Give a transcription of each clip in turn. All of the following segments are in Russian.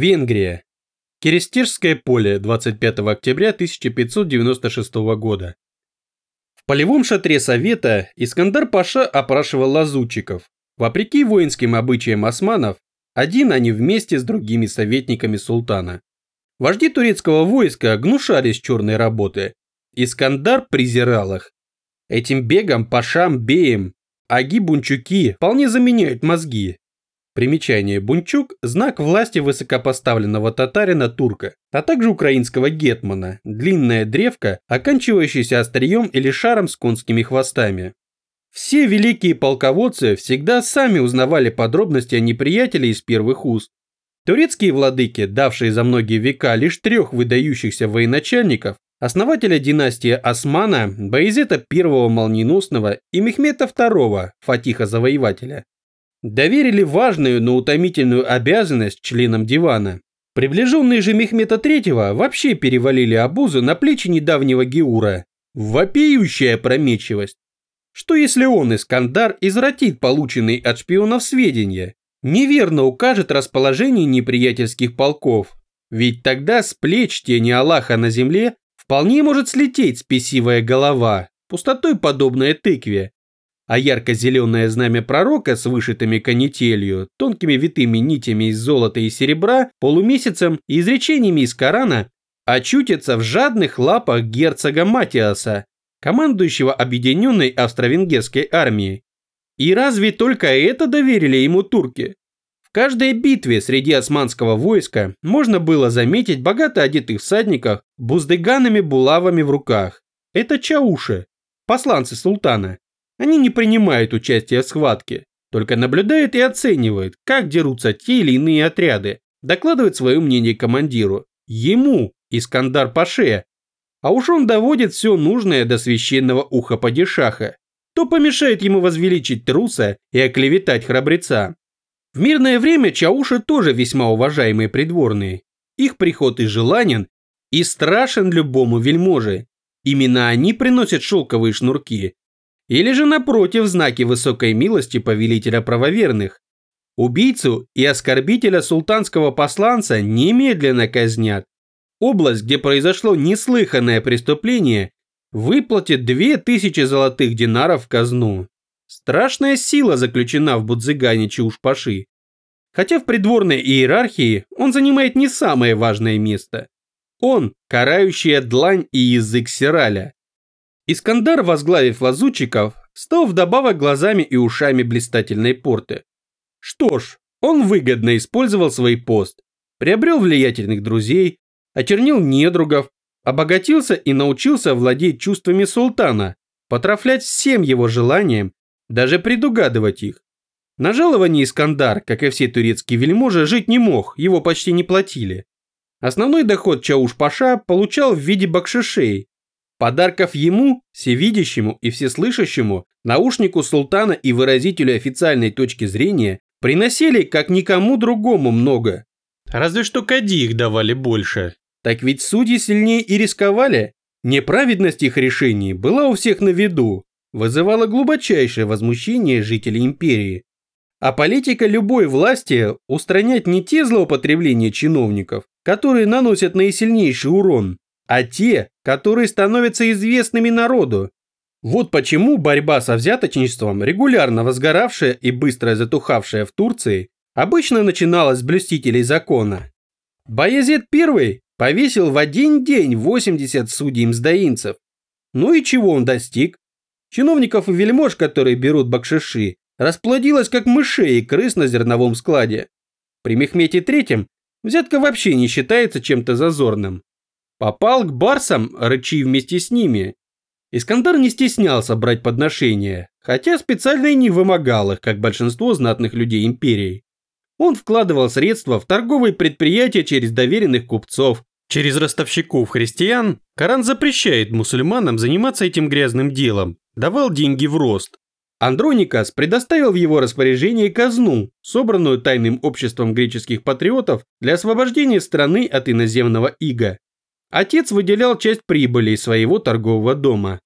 Венгрия. Керестежское поле, 25 октября 1596 года. В полевом шатре Совета Искандар Паша опрашивал лазутчиков. Вопреки воинским обычаям османов, один они вместе с другими советниками султана. Вожди турецкого войска гнушались черной работы. Искандар презирал их. Этим бегом, пашам, беем, аги-бунчуки вполне заменяют мозги, Примечание. Бунчук – знак власти высокопоставленного татарина-турка, а также украинского гетмана, длинная древка, оканчивающаяся острием или шаром с конскими хвостами. Все великие полководцы всегда сами узнавали подробности о неприятеле из первых уст. Турецкие владыки, давшие за многие века лишь трех выдающихся военачальников, основателя династии Османа, Баязета I Молниеносного и Мехмета II, Фатиха-завоевателя, доверили важную, но утомительную обязанность членам дивана. Приближенные же Мехмета III вообще перевалили обузу на плечи недавнего Геура. Вопиющая опрометчивость. Что если он, Искандар, извратит полученные от шпионов сведения? Неверно укажет расположение неприятельских полков. Ведь тогда с плеч тени Аллаха на земле вполне может слететь спесивая голова, пустотой подобная тыкве, а ярко-зеленое знамя пророка с вышитыми канителью, тонкими витыми нитями из золота и серебра, полумесяцем и изречениями из Корана очутится в жадных лапах герцога Матиаса, командующего объединенной австро-венгерской армией. И разве только это доверили ему турки? В каждой битве среди османского войска можно было заметить богато одетых всадников буздыганами булавами в руках. Это чауши, посланцы султана. Они не принимают участия в схватке, только наблюдают и оценивают, как дерутся те или иные отряды, докладывают свое мнение командиру. Ему, Искандар Паше. А уж он доводит все нужное до священного уха падишаха. То помешает ему возвеличить труса и оклеветать храбреца. В мирное время чауши тоже весьма уважаемые придворные. Их приход и желанен, и страшен любому вельможе. Именно они приносят шелковые шнурки, или же напротив знаки высокой милости повелителя правоверных. Убийцу и оскорбителя султанского посланца немедленно казнят. Область, где произошло неслыханное преступление, выплатит две тысячи золотых динаров в казну. Страшная сила заключена в Будзыгане Чаушпаши. Хотя в придворной иерархии он занимает не самое важное место. Он – карающая длань и язык Сираля. Искандар, возглавив лазутчиков, стал вдобавок глазами и ушами блистательной порты. Что ж, он выгодно использовал свой пост, приобрел влиятельных друзей, очернил недругов, обогатился и научился владеть чувствами султана, потрафлять всем его желаниям, даже предугадывать их. На жалование Искандар, как и все турецкие вельможи, жить не мог, его почти не платили. Основной доход Чауш-Паша получал в виде бакшишей, Подарков ему, всевидящему и всеслышащему, наушнику султана и выразителю официальной точки зрения приносили как никому другому много. Разве что Кади их давали больше. Так ведь судьи сильнее и рисковали. Неправедность их решений была у всех на виду, вызывала глубочайшее возмущение жителей империи. А политика любой власти устранять не те злоупотребления чиновников, которые наносят наисильнейший урон, а те, которые становятся известными народу. Вот почему борьба со взяточничеством, регулярно возгоравшая и быстро затухавшая в Турции, обычно начиналась с блюстителей закона. Баязет I повесил в один день 80 судей-мздоинцев. Ну и чего он достиг? Чиновников и вельмож, которые берут бакшиши, расплодилось как мышей и крыс на зерновом складе. При Мехмете III взятка вообще не считается чем-то зазорным. Попал к барсам, рычи вместе с ними. Искандар не стеснялся брать подношения, хотя специально и не вымогал их, как большинство знатных людей империи. Он вкладывал средства в торговые предприятия через доверенных купцов, через ростовщиков христиан. Коран запрещает мусульманам заниматься этим грязным делом, давал деньги в рост. Андроникас предоставил в его распоряжение казну, собранную тайным обществом греческих патриотов для освобождения страны от иноземного ига. Отец выделял часть прибыли из своего торгового дома.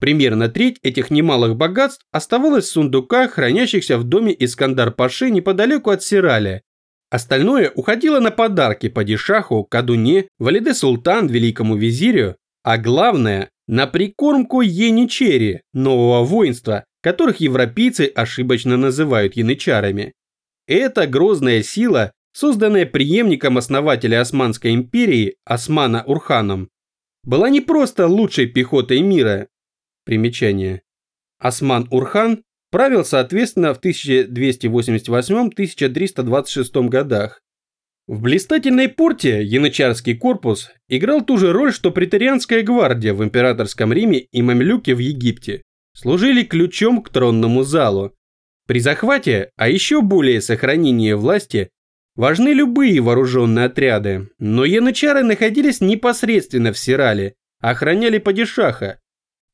Примерно треть этих немалых богатств оставалась в сундуках, хранящихся в доме Искандар-Паши неподалеку от Сираля. Остальное уходило на подарки падишаху, кадуне, валиде султан, великому визирю, а главное – на прикормку яничери, нового воинства, которых европейцы ошибочно называют янычарами. Эта грозная сила, созданная преемником основателя Османской империи Османа Урханом, была не просто лучшей пехотой мира. Примечание. Осман Урхан правил соответственно в 1288-1326 годах. В блистательной порте янычарский корпус играл ту же роль, что претарианская гвардия в императорском Риме и мамлюки в Египте. Служили ключом к тронному залу. При захвате, а еще более сохранении власти, важны любые вооруженные отряды, но янычары находились непосредственно в Сирале, охраняли падишаха.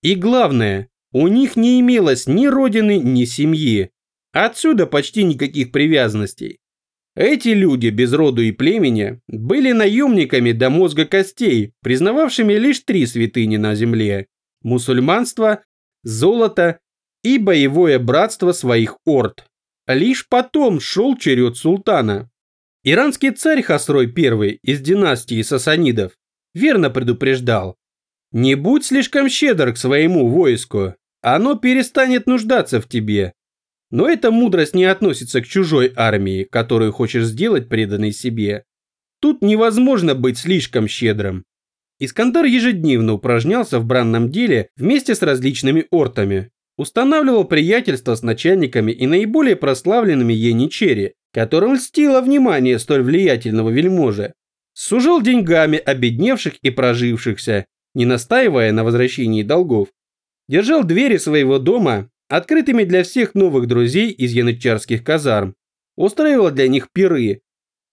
И главное, у них не имелось ни родины, ни семьи. Отсюда почти никаких привязанностей. Эти люди без роду и племени были наемниками до мозга костей, признававшими лишь три святыни на земле – мусульманство, золото и боевое братство своих орд. Лишь потом шел черед султана. Иранский царь Хасрой I из династии сасанидов верно предупреждал, не будь слишком щедр к своему войску, оно перестанет нуждаться в тебе. Но эта мудрость не относится к чужой армии, которую хочешь сделать преданной себе. Тут невозможно быть слишком щедрым. Искандар ежедневно упражнялся в бранном деле вместе с различными ортами. Устанавливал приятельство с начальниками и наиболее прославленными еничери, которым льстило внимание столь влиятельного вельможи. Сужал деньгами обедневших и прожившихся, не настаивая на возвращении долгов, держал двери своего дома открытыми для всех новых друзей из янычарских казарм, устраивал для них пиры.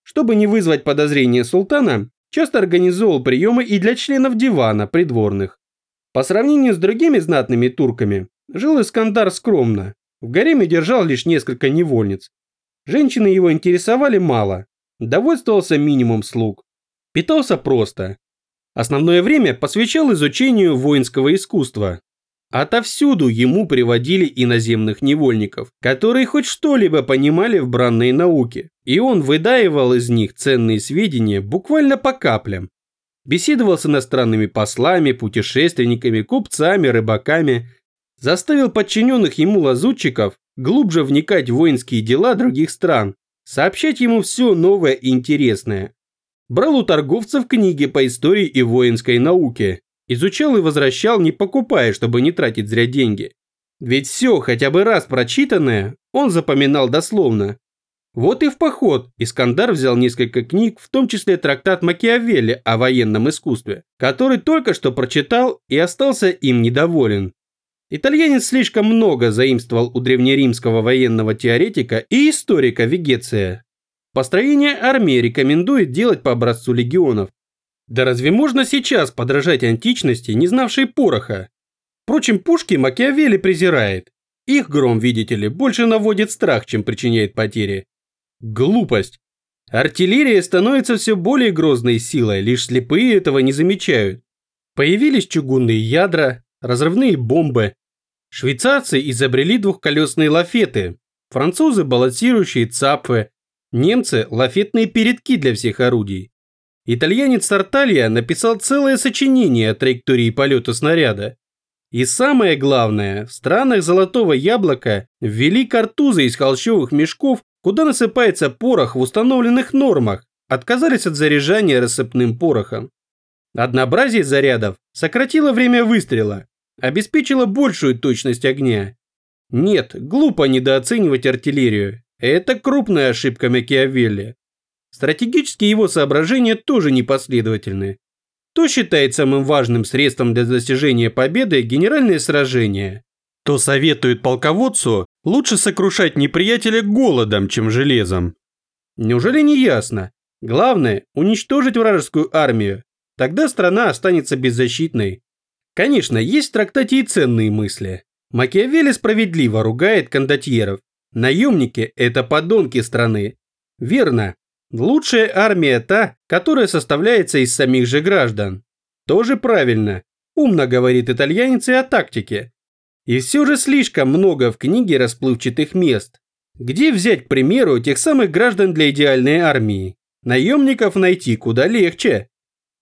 Чтобы не вызвать подозрения султана, часто организовал приемы и для членов дивана придворных. По сравнению с другими знатными турками, жил Искандар скромно. В гареме держал лишь несколько невольниц. Женщины его интересовали мало, довольствовался минимум слуг. Питался просто, Основное время посвящал изучению воинского искусства. Отовсюду ему приводили иноземных невольников, которые хоть что-либо понимали в бранной науке, и он выдаивал из них ценные сведения буквально по каплям. Беседовал с иностранными послами, путешественниками, купцами, рыбаками, заставил подчиненных ему лазутчиков глубже вникать в воинские дела других стран, сообщать ему все новое и интересное. Брал у торговцев книги по истории и воинской науке. Изучал и возвращал, не покупая, чтобы не тратить зря деньги. Ведь все, хотя бы раз прочитанное, он запоминал дословно. Вот и в поход Искандар взял несколько книг, в том числе трактат Макиавелли о военном искусстве, который только что прочитал и остался им недоволен. Итальянец слишком много заимствовал у древнеримского военного теоретика и историка Вегеция, Построение армии рекомендует делать по образцу легионов. Да разве можно сейчас подражать античности, не знавшей пороха? Впрочем, пушки Макиавелли презирает. Их гром, видите ли, больше наводит страх, чем причиняет потери. Глупость. Артиллерия становится все более грозной силой, лишь слепые этого не замечают. Появились чугунные ядра, разрывные бомбы. Швейцарцы изобрели двухколесные лафеты, французы балансирующие цапфы, Немцы – лафетные передки для всех орудий. Итальянец Тарталья написал целое сочинение о траектории полета снаряда. И самое главное, в странах Золотого Яблока ввели картузы из холщовых мешков, куда насыпается порох в установленных нормах, отказались от заряжания рассыпным порохом. Однообразие зарядов сократило время выстрела, обеспечило большую точность огня. Нет, глупо недооценивать артиллерию, это крупная ошибка Макиавелли. Стратегические его соображения тоже непоследовательны. То считает самым важным средством для достижения победы генеральное сражение, то советует полководцу лучше сокрушать неприятеля голодом, чем железом. Неужели не ясно? Главное – уничтожить вражескую армию. Тогда страна останется беззащитной. Конечно, есть в трактате и ценные мысли. Макиавелли справедливо ругает кондотьеров, Наемники – это подонки страны. Верно. Лучшая армия та, которая составляется из самих же граждан. Тоже правильно. Умно говорит итальянец и о тактике. И все же слишком много в книге расплывчатых мест. Где взять, к примеру, тех самых граждан для идеальной армии? Наемников найти куда легче.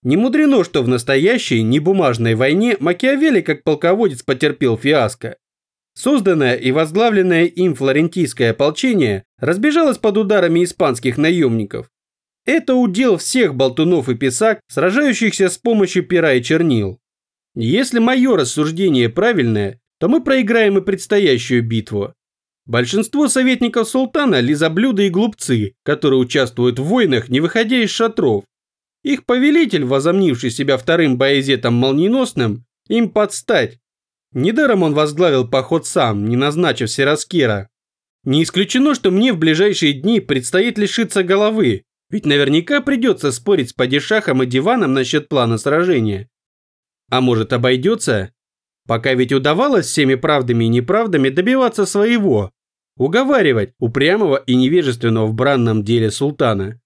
Не мудрено, что в настоящей, небумажной войне Макиавелли как полководец потерпел фиаско. Созданное и возглавленное им флорентийское ополчение разбежалось под ударами испанских наемников. Это удел всех болтунов и писак, сражающихся с помощью пера и чернил. Если мое рассуждение правильное, то мы проиграем и предстоящую битву. Большинство советников султана – лизоблюды и глупцы, которые участвуют в войнах, не выходя из шатров. Их повелитель, возомнивший себя вторым боязетом молниеносным, им подстать. Недаром он возглавил поход сам, не назначив Сираскера. Не исключено, что мне в ближайшие дни предстоит лишиться головы, ведь наверняка придется спорить с падишахом и диваном насчет плана сражения. А может обойдется? Пока ведь удавалось всеми правдами и неправдами добиваться своего, уговаривать упрямого и невежественного в бранном деле султана.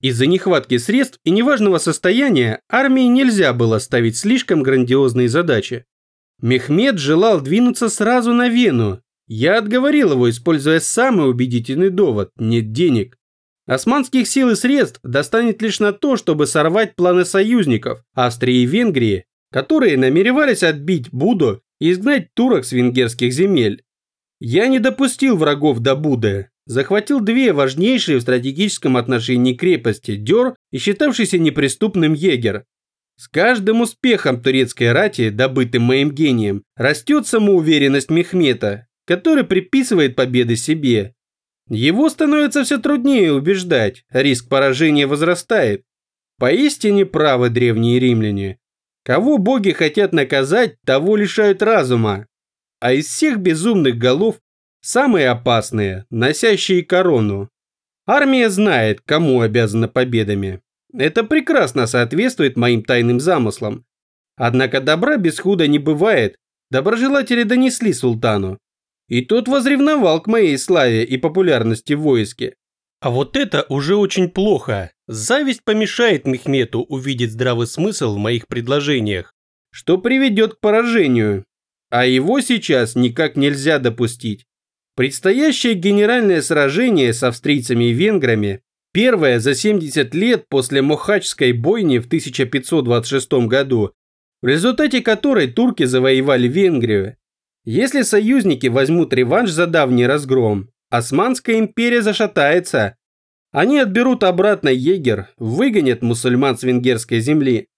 Из-за нехватки средств и неважного состояния армии нельзя было ставить слишком грандиозные задачи. Мехмед желал двинуться сразу на Вену. Я отговорил его, используя самый убедительный довод – нет денег. Османских сил и средств достанет лишь на то, чтобы сорвать планы союзников Австрии и Венгрии, которые намеревались отбить Буду и изгнать турок с венгерских земель. Я не допустил врагов до Буды, захватил две важнейшие в стратегическом отношении крепости – Дёр и считавшийся неприступным Егер. С каждым успехом турецкой рати, добытым моим гением, растет самоуверенность Мехмета, который приписывает победы себе. Его становится все труднее убеждать, риск поражения возрастает. Поистине правы древние римляне. Кого боги хотят наказать, того лишают разума. А из всех безумных голов Самые опасные, носящие корону. Армия знает, кому обязана победами. Это прекрасно соответствует моим тайным замыслам. Однако добра без худа не бывает. Доброжелатели донесли султану. И тот возревновал к моей славе и популярности в войске. А вот это уже очень плохо. Зависть помешает Мехмету увидеть здравый смысл в моих предложениях, что приведет к поражению. А его сейчас никак нельзя допустить. Предстоящее генеральное сражение с австрийцами и венграми, первое за 70 лет после Мохачской бойни в 1526 году, в результате которой турки завоевали Венгрию. Если союзники возьмут реванш за давний разгром, Османская империя зашатается. Они отберут обратно егер, выгонят мусульман с венгерской земли.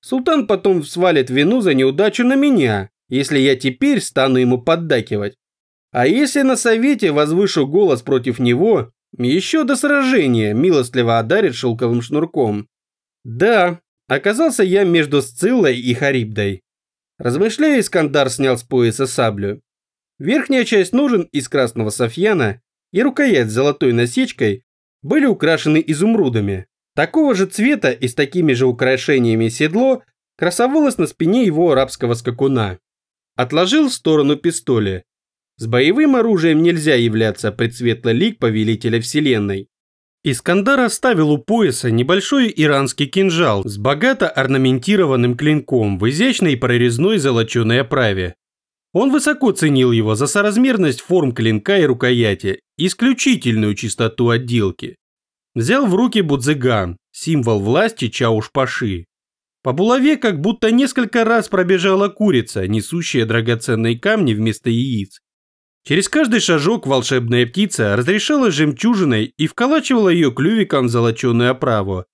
Султан потом свалит вину за неудачу на меня, если я теперь стану ему поддакивать. А если на совете возвышу голос против него, еще до сражения милостливо одарит шелковым шнурком. Да, оказался я между Сциллой и Харибдой. Размышляя, Искандар снял с пояса саблю. Верхняя часть ножен из красного софьяна и рукоять с золотой насечкой были украшены изумрудами. Такого же цвета и с такими же украшениями седло красовалось на спине его арабского скакуна. Отложил в сторону пистоли. С боевым оружием нельзя являться предсветлый лик повелителя вселенной. Искандар оставил у пояса небольшой иранский кинжал с богато орнаментированным клинком в изящной прорезной золоченой оправе. Он высоко ценил его за соразмерность форм клинка и рукояти, исключительную чистоту отделки. Взял в руки будзыган, символ власти Чауш-Паши. По булаве как будто несколько раз пробежала курица, несущая драгоценные камни вместо яиц. Через каждый шажок волшебная птица разрешала жемчужиной и вколачивала ее клювиком в золоченую оправу.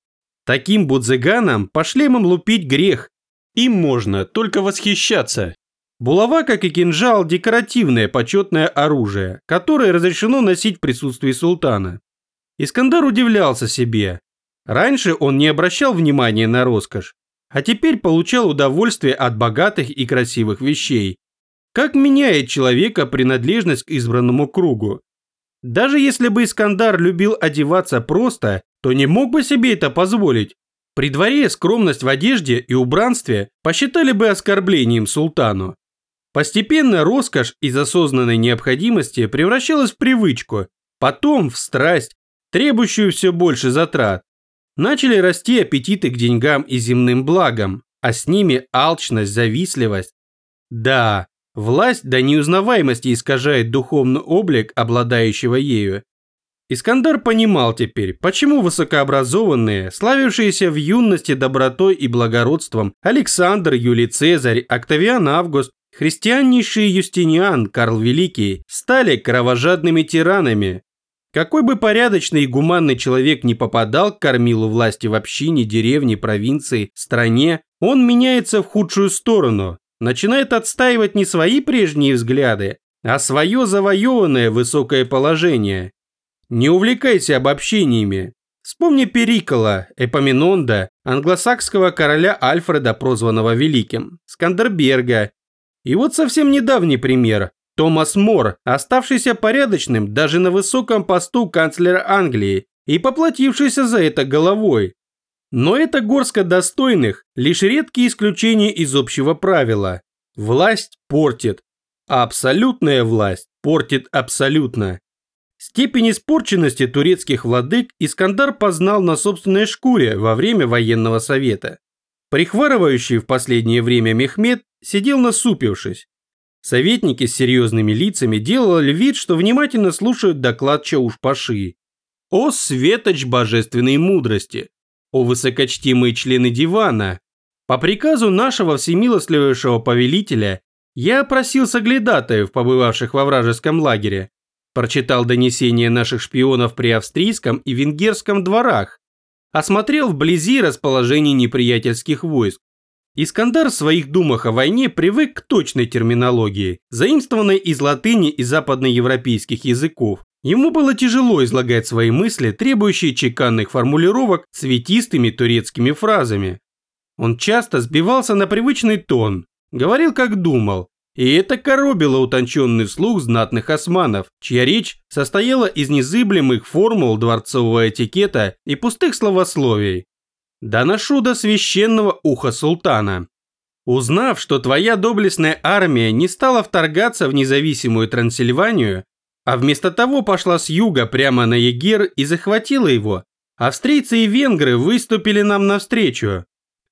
Таким будзыганам по шлемам лупить грех. Им можно только восхищаться. Булава, как и кинжал, декоративное почетное оружие, которое разрешено носить в присутствии султана. Искандар удивлялся себе. Раньше он не обращал внимания на роскошь, а теперь получал удовольствие от богатых и красивых вещей, как меняет человека принадлежность к избранному кругу? Даже если бы Искандар любил одеваться просто, то не мог бы себе это позволить. При дворе скромность в одежде и убранстве посчитали бы оскорблением султану. Постепенно роскошь из осознанной необходимости превращалась в привычку, потом в страсть, требующую все больше затрат. Начали расти аппетиты к деньгам и земным благам, а с ними алчность, завистливость. Да, Власть до неузнаваемости искажает духовный облик обладающего ею. Искандар понимал теперь, почему высокообразованные, славившиеся в юности добротой и благородством Александр, Юлий Цезарь, Октавиан Август, христианнейший Юстиниан, Карл Великий, стали кровожадными тиранами. Какой бы порядочный и гуманный человек не попадал к кормилу власти в общине, деревне, провинции, стране, он меняется в худшую сторону, начинает отстаивать не свои прежние взгляды, а свое завоеванное высокое положение. Не увлекайся обобщениями. Вспомни Перикола, Эпоминонда, англосакского короля Альфреда, прозванного Великим, Скандерберга. И вот совсем недавний пример. Томас Мор, оставшийся порядочным даже на высоком посту канцлера Англии и поплатившийся за это головой. Но это горстка достойных, лишь редкие исключения из общего правила. Власть портит, а абсолютная власть портит абсолютно. Степень испорченности турецких владык Искандар познал на собственной шкуре во время военного совета. Прихварывающий в последнее время Мехмед сидел насупившись. Советники с серьезными лицами делали вид, что внимательно слушают доклад Чауш-Паши. О светоч божественной мудрости! О высокочтимые члены дивана! По приказу нашего всемилостливейшего повелителя я опросил соглядатаев, побывавших во вражеском лагере, Прочитал донесения наших шпионов при австрийском и венгерском дворах. Осмотрел вблизи расположение неприятельских войск. Искандар в своих думах о войне привык к точной терминологии, заимствованной из латыни и западноевропейских языков. Ему было тяжело излагать свои мысли, требующие чеканных формулировок цветистыми турецкими фразами. Он часто сбивался на привычный тон, говорил как думал, и это коробило утонченный слух знатных османов, чья речь состояла из незыблемых формул дворцового этикета и пустых словословий. Доношу до священного уха султана. Узнав, что твоя доблестная армия не стала вторгаться в независимую Трансильванию, а вместо того пошла с юга прямо на Егер и захватила его, австрийцы и венгры выступили нам навстречу.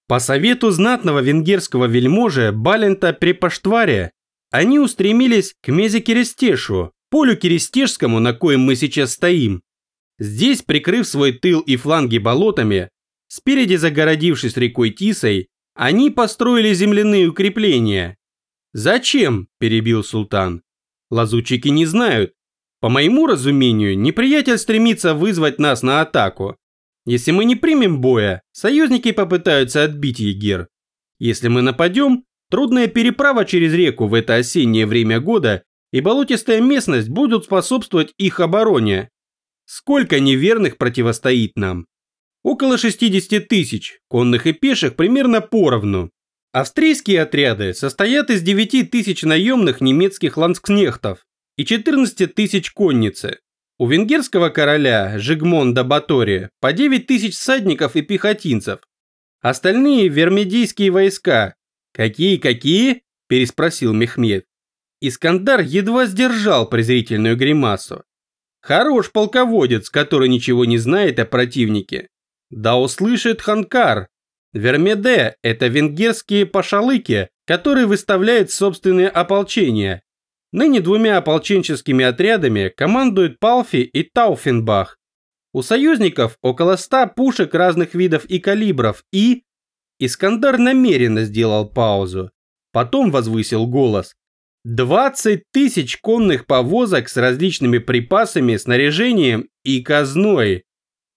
По совету знатного венгерского вельможа Балента Препаштваря они устремились к Мезекерестешу, полю Керестежскому, на коем мы сейчас стоим. Здесь, прикрыв свой тыл и фланги болотами, спереди загородившись рекой Тисой, они построили земляные укрепления. «Зачем?» – перебил султан. «Лазутчики не знают. По моему разумению, неприятель стремится вызвать нас на атаку. Если мы не примем боя, союзники попытаются отбить Егер. Если мы нападем, Трудная переправа через реку в это осеннее время года и болотистая местность будут способствовать их обороне. Сколько неверных противостоит нам? Около 60 тысяч, конных и пеших примерно поровну. Австрийские отряды состоят из 9 тысяч наемных немецких ланскнехтов и 14 тысяч конницы. У венгерского короля Жигмонда Батори по 9 тысяч всадников и пехотинцев. Остальные вермедийские войска «Какие-какие?» – переспросил Мехмед. Искандар едва сдержал презрительную гримасу. Хорош полководец, который ничего не знает о противнике. Да услышит Ханкар. Вермеде – это венгерские пашалыки, которые выставляют собственные ополчения. Ныне двумя ополченческими отрядами командуют Палфи и Тауфенбах. У союзников около ста пушек разных видов и калибров и Искандар намеренно сделал паузу. Потом возвысил голос. «Двадцать тысяч конных повозок с различными припасами, снаряжением и казной.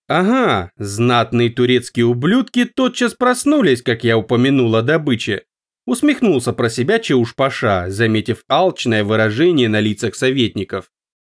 Ага, знатные турецкие ублюдки тотчас проснулись, как я упомянул о добыче. Усмехнулся про себя Чауш-Паша, заметив алчное выражение на лицах советников.